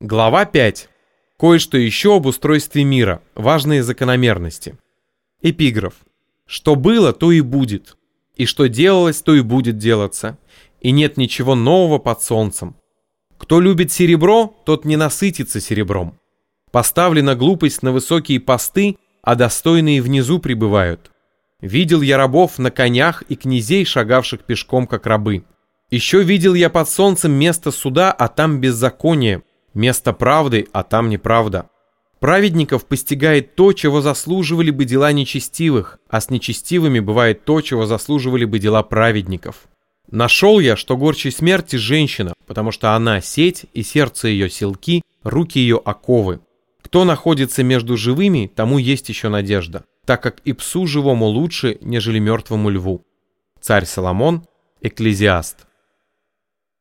Глава 5. Кое-что еще об устройстве мира. Важные закономерности. Эпиграф. Что было, то и будет. И что делалось, то и будет делаться. И нет ничего нового под солнцем. Кто любит серебро, тот не насытится серебром. Поставлена глупость на высокие посты, а достойные внизу пребывают. Видел я рабов на конях и князей, шагавших пешком, как рабы. Еще видел я под солнцем место суда, а там беззаконие, Место правды, а там неправда. Праведников постигает то, чего заслуживали бы дела нечестивых, а с нечестивыми бывает то, чего заслуживали бы дела праведников. Нашел я, что горчей смерти женщина, потому что она сеть, и сердце ее селки, руки ее оковы. Кто находится между живыми, тому есть еще надежда, так как и псу живому лучше, нежели мертвому льву. Царь Соломон, Экклезиаст.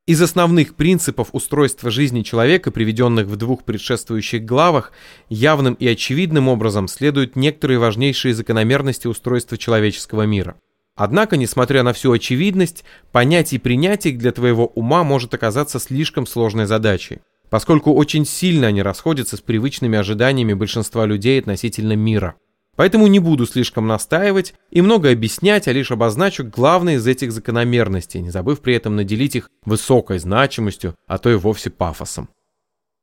Из основных принципов устройства жизни человека, приведенных в двух предшествующих главах, явным и очевидным образом следуют некоторые важнейшие закономерности устройства человеческого мира. Однако, несмотря на всю очевидность, понять и принять их для твоего ума может оказаться слишком сложной задачей, поскольку очень сильно они расходятся с привычными ожиданиями большинства людей относительно мира. Поэтому не буду слишком настаивать и много объяснять, а лишь обозначу главные из этих закономерностей, не забыв при этом наделить их высокой значимостью, а то и вовсе пафосом.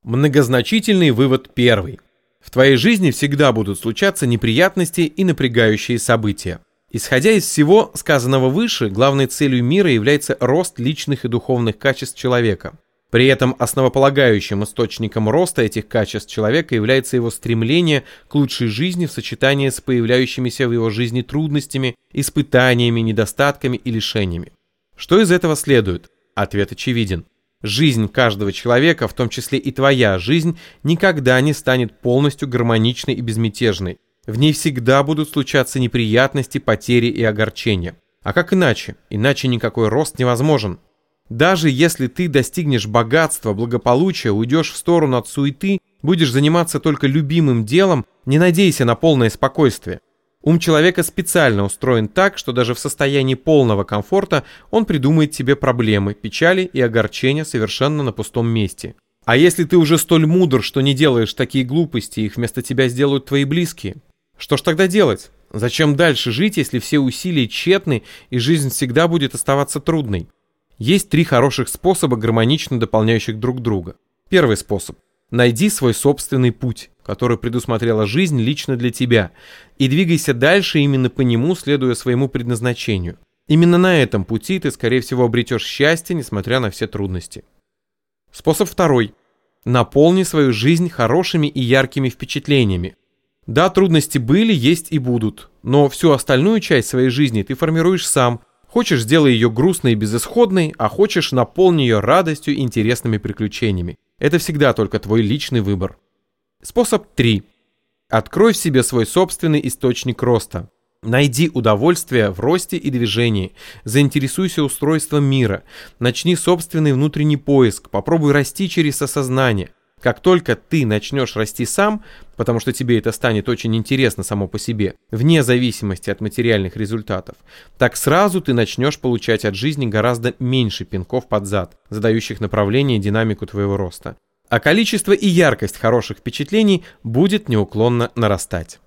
Многозначительный вывод первый. В твоей жизни всегда будут случаться неприятности и напрягающие события. Исходя из всего сказанного выше, главной целью мира является рост личных и духовных качеств человека – при этом основополагающим источником роста этих качеств человека является его стремление к лучшей жизни в сочетании с появляющимися в его жизни трудностями, испытаниями, недостатками и лишениями. Что из этого следует? Ответ очевиден. Жизнь каждого человека, в том числе и твоя жизнь, никогда не станет полностью гармоничной и безмятежной. В ней всегда будут случаться неприятности, потери и огорчения. А как иначе? Иначе никакой рост невозможен. Даже если ты достигнешь богатства, благополучия, уйдешь в сторону от суеты, будешь заниматься только любимым делом, не надейся на полное спокойствие. Ум человека специально устроен так, что даже в состоянии полного комфорта он придумает себе проблемы, печали и огорчения совершенно на пустом месте. А если ты уже столь мудр, что не делаешь такие глупости, их вместо тебя сделают твои близкие? Что ж тогда делать? Зачем дальше жить, если все усилия тщетны и жизнь всегда будет оставаться трудной? Есть три хороших способа, гармонично дополняющих друг друга. Первый способ. Найди свой собственный путь, который предусмотрела жизнь лично для тебя, и двигайся дальше именно по нему, следуя своему предназначению. Именно на этом пути ты, скорее всего, обретешь счастье, несмотря на все трудности. Способ второй. Наполни свою жизнь хорошими и яркими впечатлениями. Да, трудности были, есть и будут, но всю остальную часть своей жизни ты формируешь сам – Хочешь, сделай ее грустной и безысходной, а хочешь, наполни ее радостью и интересными приключениями. Это всегда только твой личный выбор. Способ 3. Открой в себе свой собственный источник роста. Найди удовольствие в росте и движении. Заинтересуйся устройством мира. Начни собственный внутренний поиск. Попробуй расти через осознание. Как только ты начнешь расти сам, потому что тебе это станет очень интересно само по себе, вне зависимости от материальных результатов, так сразу ты начнешь получать от жизни гораздо меньше пинков под зад, задающих направление и динамику твоего роста. А количество и яркость хороших впечатлений будет неуклонно нарастать.